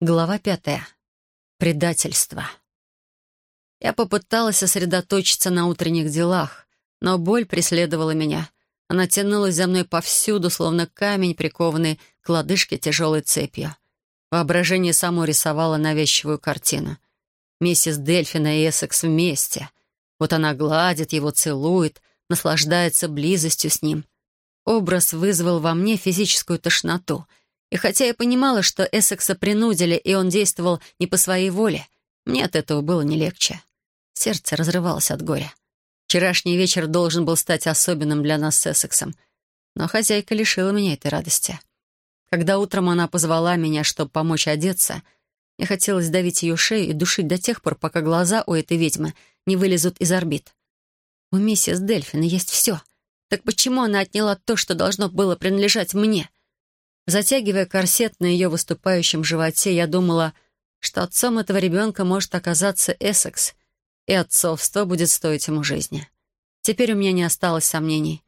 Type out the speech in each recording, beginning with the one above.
Глава пятая. Предательство. Я попыталась сосредоточиться на утренних делах, но боль преследовала меня. Она тянулась за мной повсюду, словно камень, прикованный к лодыжке тяжелой цепью. Воображение само рисовало навязчивую картину. Миссис Дельфина и Эссекс вместе. Вот она гладит его, целует, наслаждается близостью с ним. Образ вызвал во мне физическую тошноту — и хотя я понимала, что Эссекса принудили, и он действовал не по своей воле, мне от этого было не легче. Сердце разрывалось от горя. Вчерашний вечер должен был стать особенным для нас с Эссексом, но хозяйка лишила меня этой радости. Когда утром она позвала меня, чтобы помочь одеться, мне хотелось давить ее шею и душить до тех пор, пока глаза у этой ведьмы не вылезут из орбит. У миссис Дельфина есть все. Так почему она отняла то, что должно было принадлежать мне — Затягивая корсет на ее выступающем животе, я думала, что отцом этого ребенка может оказаться Эссекс, и отцовство будет стоить ему жизни. Теперь у меня не осталось сомнений.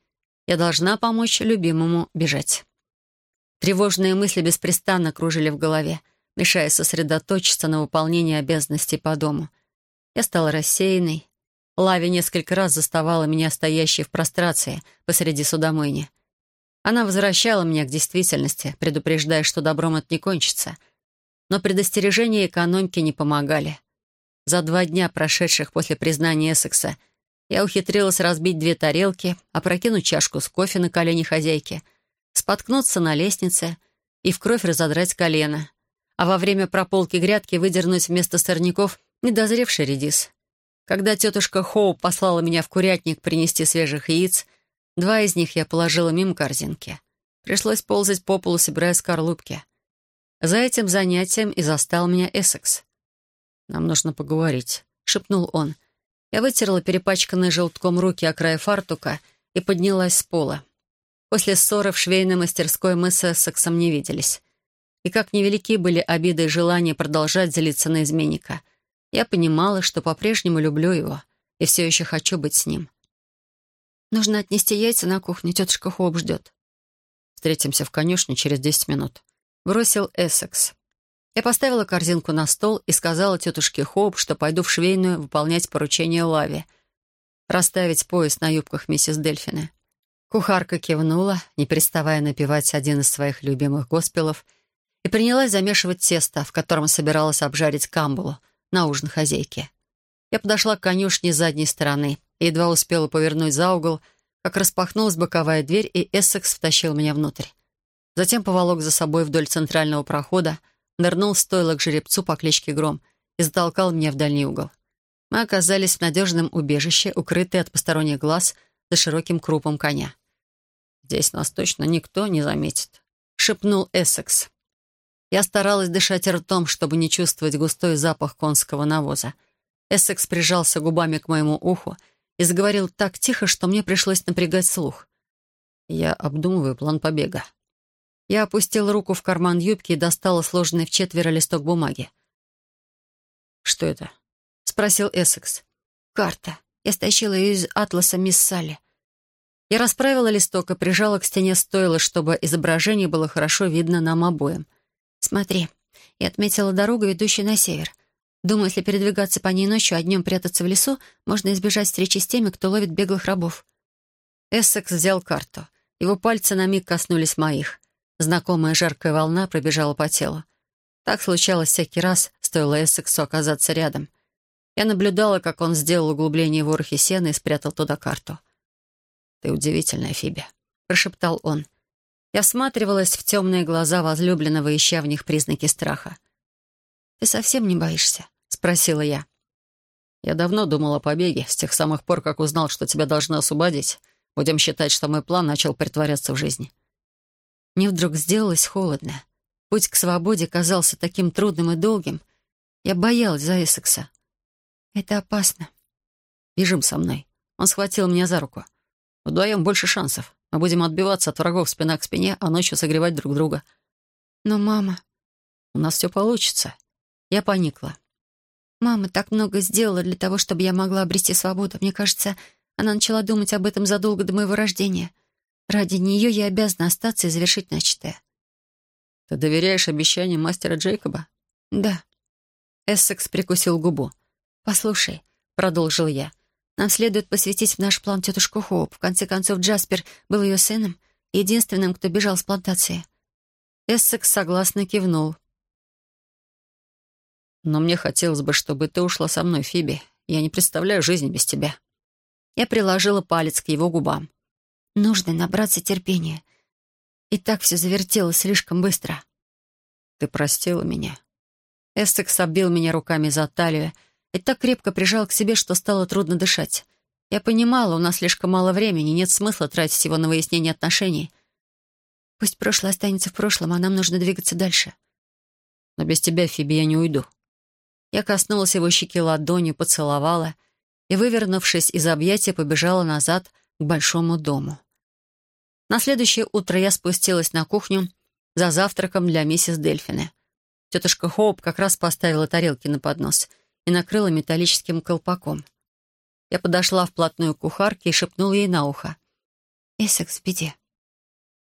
Я должна помочь любимому бежать. Тревожные мысли беспрестанно кружили в голове, мешая сосредоточиться на выполнении обязанностей по дому. Я стала рассеянной. Лави несколько раз заставала меня стоящей в прострации посреди судомойни — она возвращала меня к действительности, предупреждая, что добром это не кончится. Но предостережения экономки не помогали. За два дня, прошедших после признания Эссекса, я ухитрилась разбить две тарелки, опрокинуть чашку с кофе на колени хозяйки, споткнуться на лестнице и в кровь разодрать колено, а во время прополки грядки выдернуть вместо сорняков недозревший редис. Когда тетушка Хоу послала меня в курятник принести свежих яиц — Два из них я положила мимо корзинки. Пришлось ползать по полу, собирая скорлупки. За этим занятием и застал меня Эссекс. «Нам нужно поговорить», — шепнул он. Я вытерла перепачканные желтком руки о край фартука и поднялась с пола. После ссоры в швейной мастерской мы с Эссексом не виделись. И как невелики были обиды и желания продолжать злиться на изменника, я понимала, что по-прежнему люблю его и все еще хочу быть с ним. Нужно отнести яйца на кухню, тетушка Хоуп ждет. Встретимся в конюшне через десять минут. Бросил Эссекс. Я поставила корзинку на стол и сказала тетушке Хоуп, что пойду в швейную выполнять поручение Лави. Расставить пояс на юбках миссис Дельфины. Кухарка кивнула, не переставая напевать один из своих любимых госпелов, и принялась замешивать тесто, в котором собиралась обжарить камбулу на ужин хозяйки. Я подошла к конюшне с задней стороны — едва успела повернуть за угол, как распахнулась боковая дверь, и Эссекс втащил меня внутрь. Затем поволок за собой вдоль центрального прохода, нырнул в стойло к жеребцу по кличке Гром и затолкал меня в дальний угол. Мы оказались в надежном убежище, укрытые от посторонних глаз за широким крупом коня. «Здесь нас точно никто не заметит», — шепнул Эссекс. Я старалась дышать ртом, чтобы не чувствовать густой запах конского навоза. Эссекс прижался губами к моему уху и заговорил так тихо, что мне пришлось напрягать слух. Я обдумываю план побега. Я опустила руку в карман юбки и достала сложенный в четверо листок бумаги. «Что это?» — спросил Эссекс. «Карта. Я стащила ее из атласа мисс Салли». Я расправила листок и прижала к стене стойла, чтобы изображение было хорошо видно нам обоим. «Смотри, я отметила дорогу, ведущую на север. Думаю, если передвигаться по ней ночью, а днем прятаться в лесу, можно избежать встречи с теми, кто ловит беглых рабов. Эссекс взял карту. Его пальцы на миг коснулись моих. Знакомая жаркая волна пробежала по телу. Так случалось всякий раз, стоило Эссексу оказаться рядом. Я наблюдала, как он сделал углубление в ворохе сена и спрятал туда карту. «Ты удивительная, Фиби», — прошептал он. Я всматривалась в темные глаза возлюбленного, ища в них признаки страха. «Ты совсем не боишься?» — спросила я. «Я давно думал о побеге, с тех самых пор, как узнал, что тебя должны освободить. Будем считать, что мой план начал притворяться в жизни». Мне вдруг сделалось холодно. Путь к свободе казался таким трудным и долгим. Я боялась за Эссекса. «Это опасно». «Бежим со мной». Он схватил меня за руку. «Вдвоем больше шансов. Мы будем отбиваться от врагов спина к спине, а ночью согревать друг друга». «Но мама...» «У нас все получится. Я поникла. «Мама так много сделала для того, чтобы я могла обрести свободу. Мне кажется, она начала думать об этом задолго до моего рождения. Ради нее я обязана остаться и завершить начатое». «Ты доверяешь обещаниям мастера Джейкоба?» «Да». Эссекс прикусил губу. «Послушай», — продолжил я, — «нам следует посвятить в наш план тетушку Хоуп. В конце концов, Джаспер был ее сыном, единственным, кто бежал с плантации». Эссекс согласно кивнул. «Но мне хотелось бы, чтобы ты ушла со мной, Фиби. Я не представляю жизни без тебя». Я приложила палец к его губам. «Нужно набраться терпения. И так все завертелось слишком быстро». «Ты простила меня». Эссекс оббил меня руками за талию и так крепко прижал к себе, что стало трудно дышать. Я понимала, у нас слишком мало времени, нет смысла тратить его на выяснение отношений. Пусть прошлое останется в прошлом, а нам нужно двигаться дальше. Но без тебя, Фиби, я не уйду. Я коснулась его щеки ладонью, поцеловала и, вывернувшись из объятия, побежала назад к большому дому. На следующее утро я спустилась на кухню за завтраком для миссис Дельфины. Тетушка Хоуп как раз поставила тарелки на поднос и накрыла металлическим колпаком. Я подошла вплотную к кухарке и шепнула ей на ухо. «Эссекс в беде».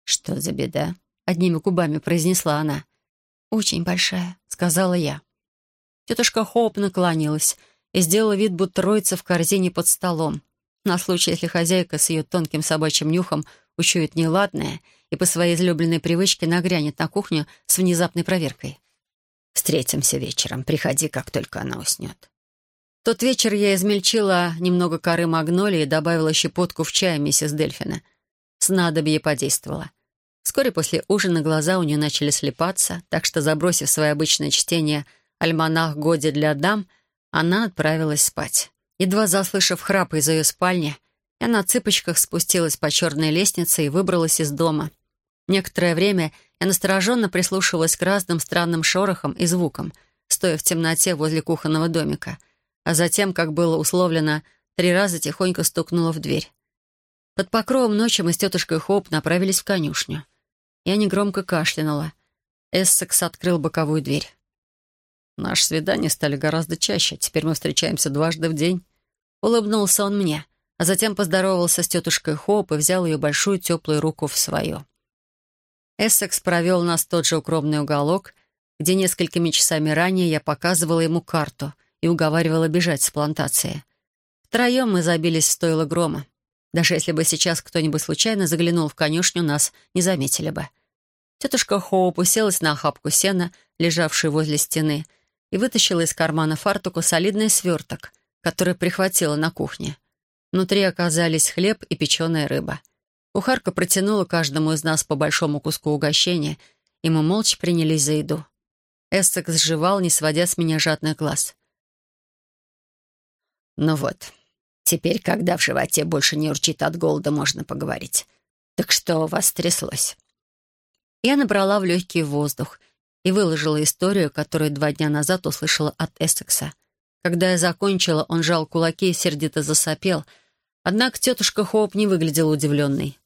«Что за беда?» — одними губами произнесла она. «Очень большая», — сказала я. Тетушка Хоуп наклонилась и сделала вид, будто роется в корзине под столом. На случай, если хозяйка с ее тонким собачьим нюхом учует неладное и по своей излюбленной привычке нагрянет на кухню с внезапной проверкой. «Встретимся вечером. Приходи, как только она уснет». Тот вечер я измельчила немного коры магнолии и добавила щепотку в чай миссис Дельфина. Снадобье подействовало. Вскоре после ужина глаза у нее начали слепаться, так что, забросив свое обычное чтение «Альманах Годи для дам», она отправилась спать. Едва заслышав храп из ее спальни, я на цыпочках спустилась по черной лестнице и выбралась из дома. Некоторое время я настороженно прислушивалась к разным странным шорохам и звукам, стоя в темноте возле кухонного домика, а затем, как было условлено, три раза тихонько стукнула в дверь. Под покровом ночи мы с тетушкой Хоп направились в конюшню. Я негромко кашлянула. Эссекс открыл боковую дверь. Наши свидания стали гораздо чаще. Теперь мы встречаемся дважды в день. Улыбнулся он мне, а затем поздоровался с тетушкой Хоп и взял ее большую теплую руку в свою. Эссекс провел нас в тот же укромный уголок, где несколькими часами ранее я показывала ему карту и уговаривала бежать с плантации. Втроем мы забились в стойло грома. Даже если бы сейчас кто-нибудь случайно заглянул в конюшню, нас не заметили бы. Тетушка Хоуп уселась на охапку сена, лежавшую возле стены, и вытащила из кармана фартука солидный сверток, который прихватила на кухне. Внутри оказались хлеб и печеная рыба — Кухарка протянула каждому из нас по большому куску угощения, и мы молча принялись за еду. Эссекс сживал, не сводя с меня жадный глаз. «Ну вот, теперь, когда в животе больше не урчит от голода, можно поговорить. Так что у вас тряслось?» Я набрала в легкий воздух и выложила историю, которую два дня назад услышала от Эссекса. Когда я закончила, он жал кулаки и сердито засопел, однако тетушка Хоуп не выглядела удивленной.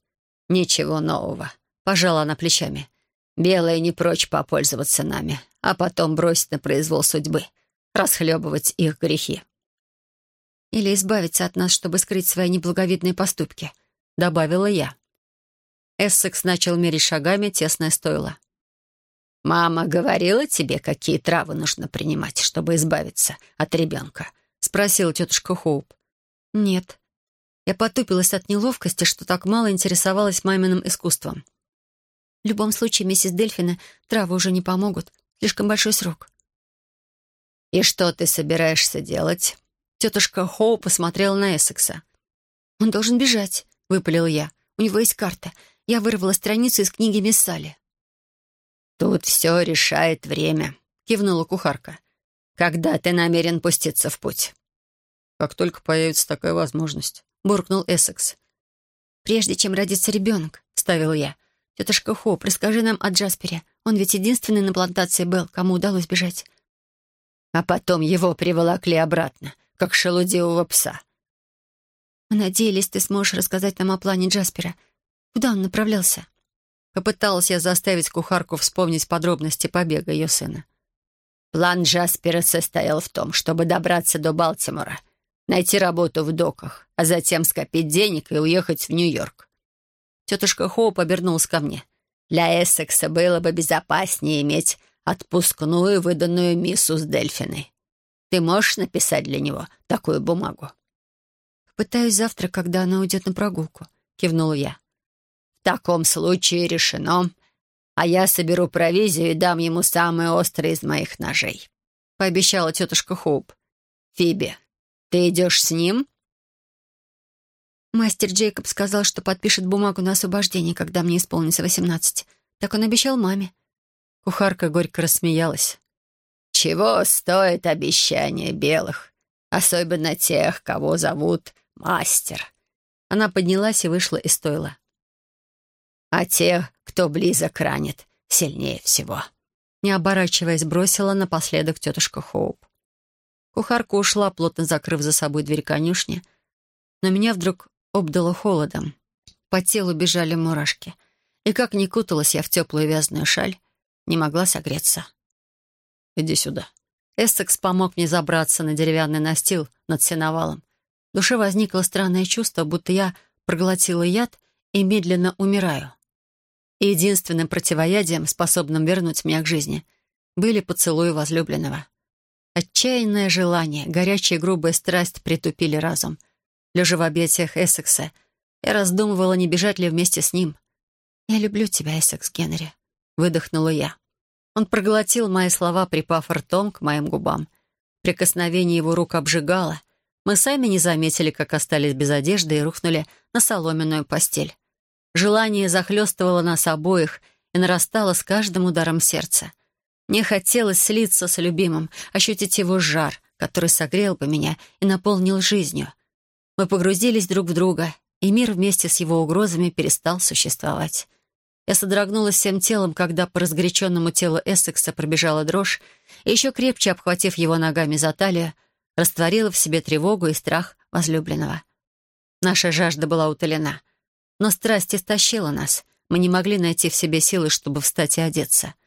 «Ничего нового», — пожала она плечами. «Белые не прочь попользоваться нами, а потом бросить на произвол судьбы, расхлебывать их грехи». «Или избавиться от нас, чтобы скрыть свои неблаговидные поступки», — добавила я. Эссекс начал мерить шагами тесное стойло. «Мама говорила тебе, какие травы нужно принимать, чтобы избавиться от ребенка?» — спросила тетушка Хоуп. «Нет», я потупилась от неловкости, что так мало интересовалась маминым искусством. В любом случае, миссис Дельфина, травы уже не помогут. Слишком большой срок. «И что ты собираешься делать?» Тетушка Хоу посмотрела на Эссекса. «Он должен бежать», — выпалил я. «У него есть карта. Я вырвала страницу из книги мисс Салли». «Тут все решает время», — кивнула кухарка. «Когда ты намерен пуститься в путь?» «Как только появится такая возможность» буркнул Эссекс. «Прежде чем родится ребенок», — ставил я. «Тетушка Хоп, расскажи нам о Джаспере. Он ведь единственный на плантации был, кому удалось бежать». А потом его приволокли обратно, как шелудивого пса. «Мы надеялись, ты сможешь рассказать нам о плане Джаспера. Куда он направлялся?» Попыталась я заставить кухарку вспомнить подробности побега ее сына. План Джаспера состоял в том, чтобы добраться до Балтимора найти работу в доках, а затем скопить денег и уехать в Нью-Йорк. Тетушка Хоуп обернулась ко мне. Для Эссекса было бы безопаснее иметь отпускную, выданную миссус Дельфиной. Ты можешь написать для него такую бумагу?» «Пытаюсь завтра, когда она уйдет на прогулку», — кивнула я. «В таком случае решено. А я соберу провизию и дам ему самые острые из моих ножей», — пообещала тетушка Хоуп. «Фиби, ты идешь с ним?» Мастер Джейкоб сказал, что подпишет бумагу на освобождение, когда мне исполнится восемнадцать. Так он обещал маме. Кухарка горько рассмеялась. «Чего стоит обещание белых? Особенно тех, кого зовут мастер». Она поднялась и вышла из стойла. «А тех, кто близок ранит, сильнее всего». Не оборачиваясь, бросила напоследок тетушка Хоуп. Кухарка ушла, плотно закрыв за собой дверь конюшни, но меня вдруг обдало холодом. По телу бежали мурашки. И как ни куталась я в теплую вязаную шаль, не могла согреться. «Иди сюда». Эссекс помог мне забраться на деревянный настил над сеновалом. В душе возникло странное чувство, будто я проглотила яд и медленно умираю. И единственным противоядием, способным вернуть меня к жизни, были поцелуи возлюбленного. Отчаянное желание, горячая грубая страсть притупили разум. Лежа в объятиях Эссекса, я раздумывала, не бежать ли вместе с ним. «Я люблю тебя, Эссекс Генри», — выдохнула я. Он проглотил мои слова, припав ртом к моим губам. Прикосновение его рук обжигало. Мы сами не заметили, как остались без одежды и рухнули на соломенную постель. Желание захлестывало нас обоих и нарастало с каждым ударом сердца. Мне хотелось слиться с любимым, ощутить его жар, который согрел бы меня и наполнил жизнью. Мы погрузились друг в друга, и мир вместе с его угрозами перестал существовать. Я содрогнулась всем телом, когда по разгоряченному телу Эссекса пробежала дрожь, и еще крепче обхватив его ногами за талию, растворила в себе тревогу и страх возлюбленного. Наша жажда была утолена, но страсть истощила нас. Мы не могли найти в себе силы, чтобы встать и одеться —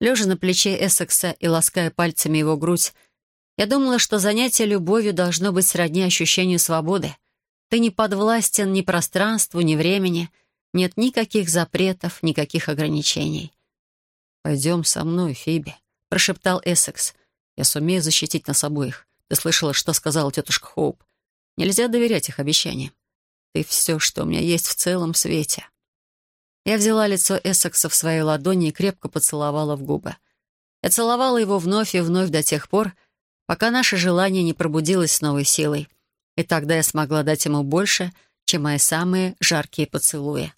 Лежа на плече Эссекса и лаская пальцами его грудь, я думала, что занятие любовью должно быть сродни ощущению свободы. Ты не подвластен ни пространству, ни времени, нет никаких запретов, никаких ограничений. «Пойдем со мной, Фиби», — прошептал Эссекс. «Я сумею защитить нас обоих. Ты слышала, что сказала тетушка Хоуп. Нельзя доверять их обещаниям. Ты все, что у меня есть в целом свете». Я взяла лицо Эссекса в своей ладони и крепко поцеловала в губы. Я целовала его вновь и вновь до тех пор, пока наше желание не пробудилось с новой силой. И тогда я смогла дать ему больше, чем мои самые жаркие поцелуи.